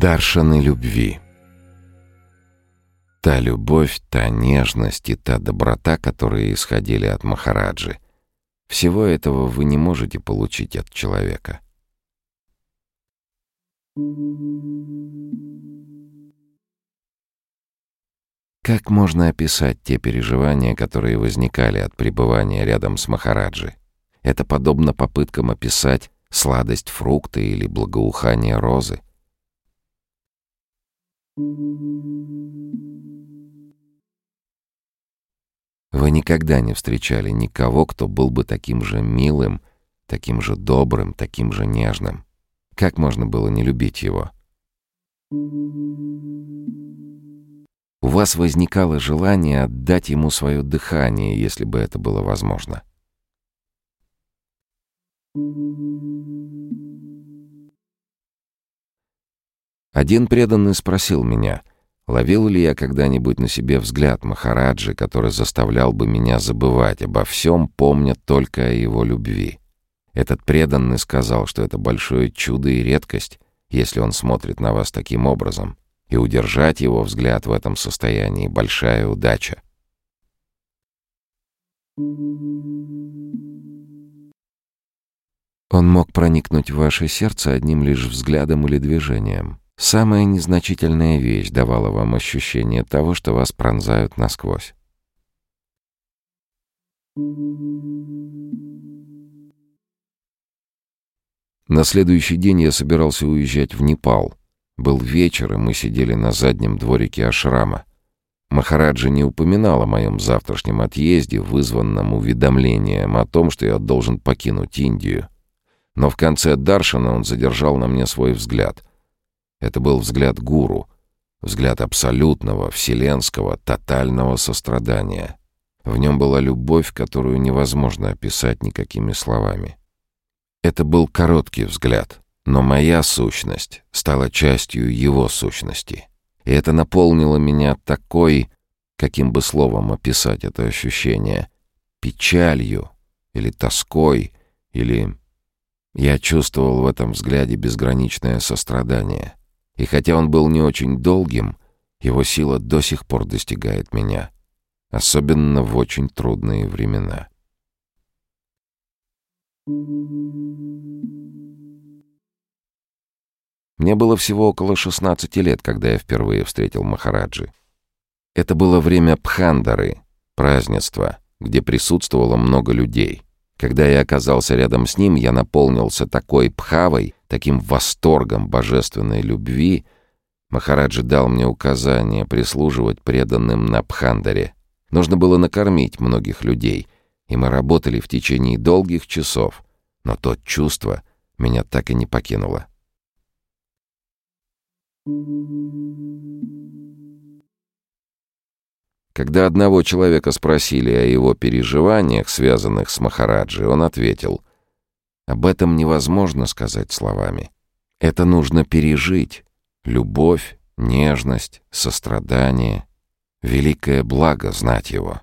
Даршаны любви. Та любовь, та нежность и та доброта, которые исходили от Махараджи, всего этого вы не можете получить от человека. Как можно описать те переживания, которые возникали от пребывания рядом с Махараджи? Это подобно попыткам описать сладость фрукта или благоухание розы. Вы никогда не встречали никого, кто был бы таким же милым, таким же добрым, таким же нежным. Как можно было не любить его? У вас возникало желание отдать ему свое дыхание, если бы это было возможно. Один преданный спросил меня, ловил ли я когда-нибудь на себе взгляд Махараджи, который заставлял бы меня забывать обо всем, помня только о его любви. Этот преданный сказал, что это большое чудо и редкость, если он смотрит на вас таким образом, и удержать его взгляд в этом состоянии — большая удача. Он мог проникнуть в ваше сердце одним лишь взглядом или движением. Самая незначительная вещь давала вам ощущение того, что вас пронзают насквозь. На следующий день я собирался уезжать в Непал. Был вечер, и мы сидели на заднем дворике ашрама. Махараджа не упоминал о моем завтрашнем отъезде, вызванном уведомлением о том, что я должен покинуть Индию. Но в конце Даршана он задержал на мне свой взгляд. Это был взгляд гуру, взгляд абсолютного, вселенского, тотального сострадания. В нем была любовь, которую невозможно описать никакими словами. Это был короткий взгляд, но моя сущность стала частью его сущности. И это наполнило меня такой, каким бы словом описать это ощущение, печалью или тоской, или я чувствовал в этом взгляде безграничное сострадание. И хотя он был не очень долгим, его сила до сих пор достигает меня, особенно в очень трудные времена. Мне было всего около 16 лет, когда я впервые встретил Махараджи. Это было время Пхандары, празднества, где присутствовало много людей — когда я оказался рядом с ним, я наполнился такой пхавой, таким восторгом божественной любви. Махараджи дал мне указание прислуживать преданным на Пхандаре. Нужно было накормить многих людей, и мы работали в течение долгих часов, но то чувство меня так и не покинуло. Когда одного человека спросили о его переживаниях, связанных с Махараджи, он ответил, «Об этом невозможно сказать словами. Это нужно пережить. Любовь, нежность, сострадание. Великое благо знать его».